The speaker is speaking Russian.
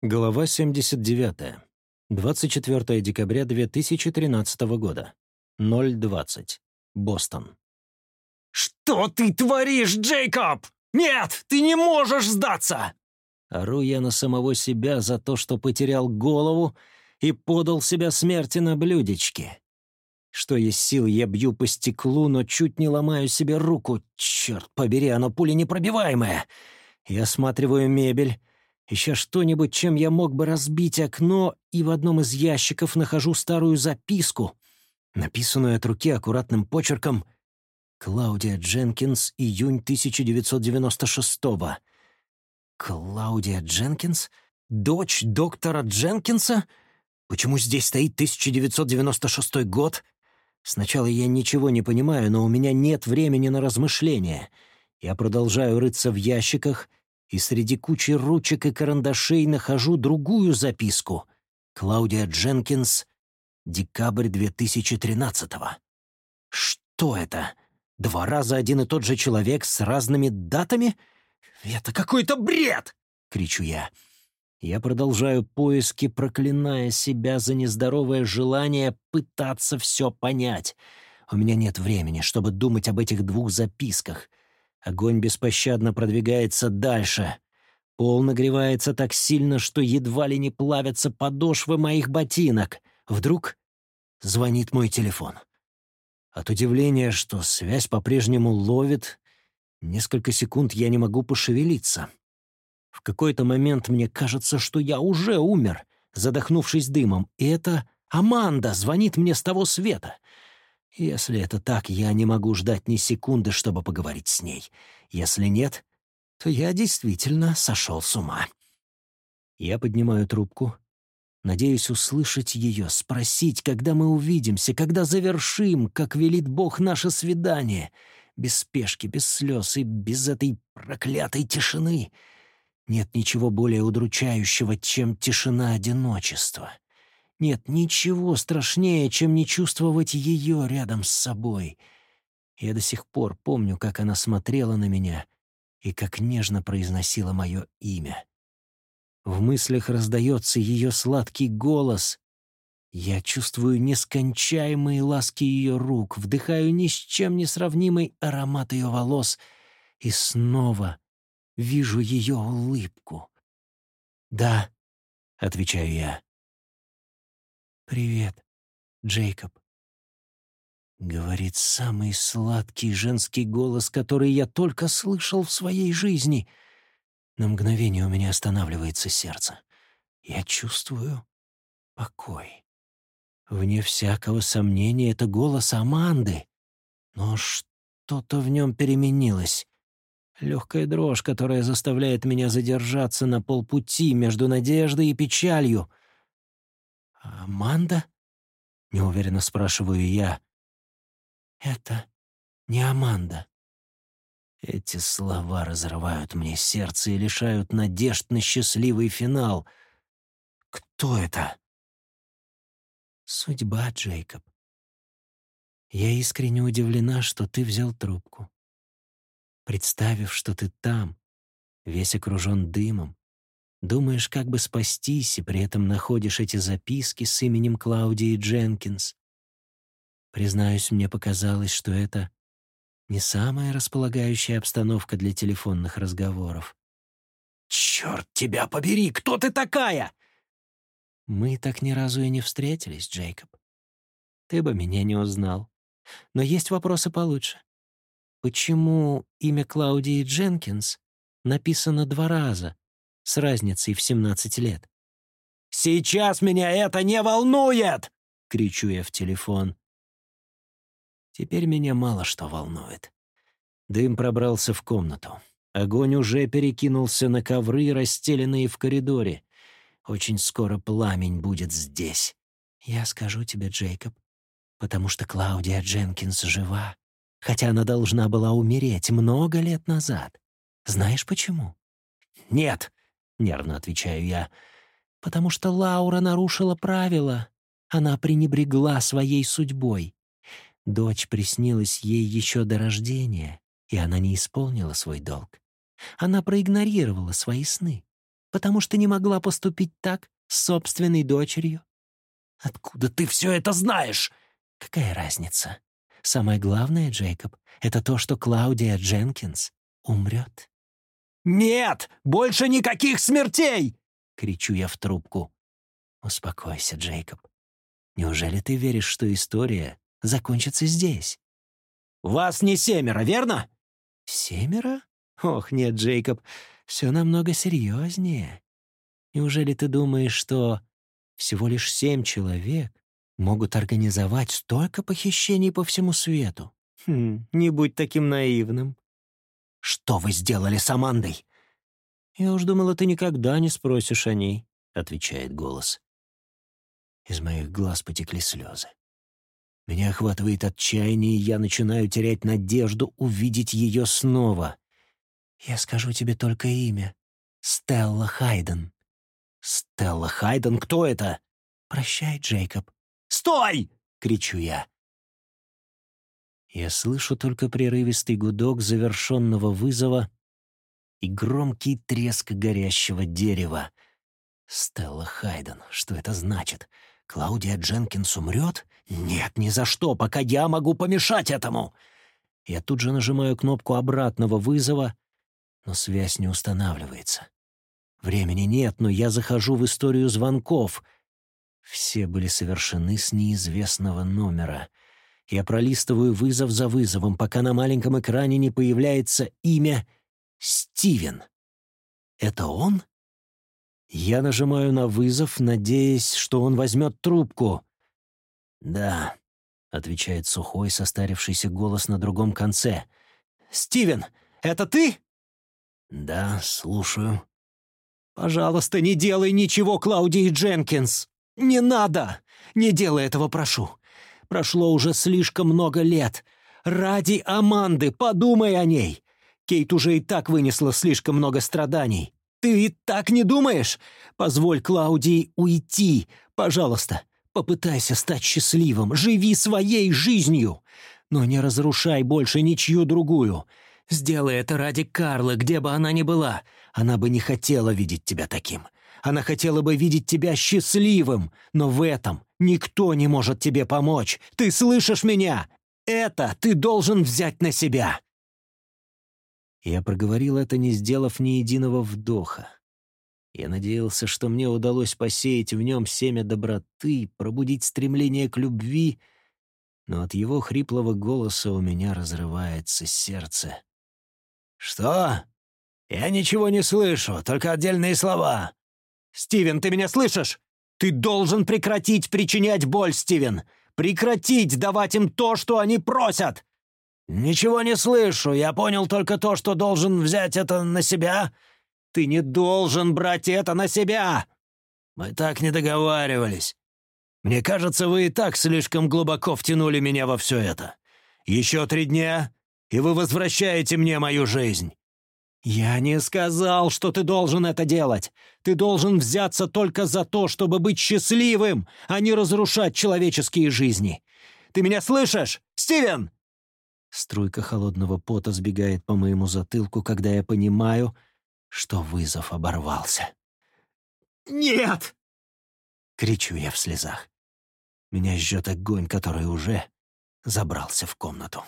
Глава 79. 24 декабря 2013 года. 0.20. Бостон. «Что ты творишь, Джейкоб? Нет, ты не можешь сдаться!» Ору я на самого себя за то, что потерял голову и подал себя смерти на блюдечке. Что есть сил, я бью по стеклу, но чуть не ломаю себе руку. Черт побери, оно пуленепробиваемое. Я осматриваю мебель, ища что-нибудь, чем я мог бы разбить окно, и в одном из ящиков нахожу старую записку, написанную от руки аккуратным почерком «Клаудия Дженкинс, июнь 1996-го». Клаудия Дженкинс? Дочь доктора Дженкинса? Почему здесь стоит 1996 год? Сначала я ничего не понимаю, но у меня нет времени на размышления. Я продолжаю рыться в ящиках — и среди кучи ручек и карандашей нахожу другую записку. Клаудия Дженкинс, декабрь 2013-го. Что это? Два раза один и тот же человек с разными датами? Это какой-то бред! кричу я. Я продолжаю поиски, проклиная себя за нездоровое желание пытаться все понять. У меня нет времени, чтобы думать об этих двух записках. Огонь беспощадно продвигается дальше. Пол нагревается так сильно, что едва ли не плавятся подошвы моих ботинок. Вдруг звонит мой телефон. От удивления, что связь по-прежнему ловит, несколько секунд я не могу пошевелиться. В какой-то момент мне кажется, что я уже умер, задохнувшись дымом, и это Аманда звонит мне с того света — если это так, я не могу ждать ни секунды, чтобы поговорить с ней. Если нет, то я действительно сошел с ума. Я поднимаю трубку, надеюсь услышать ее, спросить, когда мы увидимся, когда завершим, как велит Бог, наше свидание, без спешки, без слез и без этой проклятой тишины. Нет ничего более удручающего, чем тишина одиночества. Нет ничего страшнее, чем не чувствовать ее рядом с собой. Я до сих пор помню, как она смотрела на меня и как нежно произносила мое имя. В мыслях раздается ее сладкий голос. Я чувствую нескончаемые ласки ее рук, вдыхаю ни с чем не сравнимый аромат ее волос и снова вижу ее улыбку. «Да», — отвечаю я. «Привет, Джейкоб», — говорит самый сладкий женский голос, который я только слышал в своей жизни. На мгновение у меня останавливается сердце. Я чувствую покой. Вне всякого сомнения, это голос Аманды. Но что-то в нем переменилось. Легкая дрожь, которая заставляет меня задержаться на полпути между надеждой и печалью. «Аманда?» — неуверенно спрашиваю я. «Это не Аманда». Эти слова разрывают мне сердце и лишают надежд на счастливый финал. Кто это? Судьба, Джейкоб. Я искренне удивлена, что ты взял трубку. Представив, что ты там, весь окружен дымом, Думаешь, как бы спастись, и при этом находишь эти записки с именем Клаудии Дженкинс. Признаюсь, мне показалось, что это не самая располагающая обстановка для телефонных разговоров. «Черт тебя побери! Кто ты такая?» «Мы так ни разу и не встретились, Джейкоб. Ты бы меня не узнал. Но есть вопросы получше. Почему имя Клаудии Дженкинс написано два раза, с разницей в 17 лет. «Сейчас меня это не волнует!» — кричу я в телефон. Теперь меня мало что волнует. Дым пробрался в комнату. Огонь уже перекинулся на ковры, расстеленные в коридоре. Очень скоро пламень будет здесь. Я скажу тебе, Джейкоб, потому что Клаудия Дженкинс жива, хотя она должна была умереть много лет назад. Знаешь почему? Нет, — нервно отвечаю я. «Потому что Лаура нарушила правила. Она пренебрегла своей судьбой. Дочь приснилась ей еще до рождения, и она не исполнила свой долг. Она проигнорировала свои сны. потому что не могла поступить так с собственной дочерью. Откуда ты все это знаешь? Какая разница? Самое главное, Джейкоб, это то, что Клаудия Дженкинс умрет. «Нет! Больше никаких смертей!» — кричу я в трубку. «Успокойся, Джейкоб. Неужели ты веришь, что история закончится здесь?» «Вас не семеро, верно?» «Семеро? Ох, нет, Джейкоб, все намного серьезнее. Неужели ты думаешь, что всего лишь семь человек могут организовать столько похищений по всему свету? Хм, не будь таким наивным. «Что вы сделали с Амандой?» «Я уж думала, ты никогда не спросишь о ней», — отвечает голос. Из моих глаз потекли слезы. Меня охватывает отчаяние, и я начинаю терять надежду увидеть ее снова. Я скажу тебе только имя. Стелла Хайден. Стелла Хайден? Кто это? Прощай, Джейкоб. Стой! Кричу я. Я слышу только прерывистый гудок завершенного вызова и громкий треск горящего дерева. Стелла Хайден. Что это значит? Клаудия Дженкинс умрет? Нет, ни за что, пока я могу помешать этому. Я тут же нажимаю кнопку обратного вызова, но связь не устанавливается. Времени нет, но я захожу в историю звонков. Все были совершены с неизвестного номера. Я пролистываю вызов за вызовом, пока на маленьком экране не появляется имя Стивен. Это он? Я нажимаю на вызов, надеясь, что он возьмет трубку. «Да», — отвечает сухой, состарившийся голос на другом конце. «Стивен, это ты?» «Да, слушаю». «Пожалуйста, не делай ничего, Клаудии Дженкинс! Не надо! Не делай этого, прошу! Прошло уже слишком много лет. Ради Аманды подумай о ней! Кейт уже и так вынесла слишком много страданий. Ты и так не думаешь? Позволь Клаудии уйти, пожалуйста. Попытайся стать счастливым, живи своей жизнью, но не разрушай больше ничью другую. Сделай это ради Карлы, где бы она ни была. Она бы не хотела видеть тебя таким. Она хотела бы видеть тебя счастливым, но в этом никто не может тебе помочь. Ты слышишь меня? Это ты должен взять на себя. Я проговорил это, не сделав ни единого вдоха. Я надеялся, что мне удалось посеять в нем семя доброты, пробудить стремление к любви, но от его хриплого голоса у меня разрывается сердце. «Что? Я ничего не слышу, только отдельные слова. Стивен, ты меня слышишь? Ты должен прекратить причинять боль, Стивен! Прекратить давать им то, что они просят! «Ничего не слышу. Я понял только то, что должен взять это на себя». «Ты не должен брать это на себя!» «Мы так не договаривались. Мне кажется, вы и так слишком глубоко втянули меня во все это. Еще три дня, и вы возвращаете мне мою жизнь». «Я не сказал, что ты должен это делать. Ты должен взяться только за то, чтобы быть счастливым, а не разрушать человеческие жизни. Ты меня слышишь, Стивен?» Струйка холодного пота сбегает по моему затылку, когда я понимаю, что вызов оборвался. «Нет!» — кричу я в слезах. Меня жжет огонь, который уже забрался в комнату.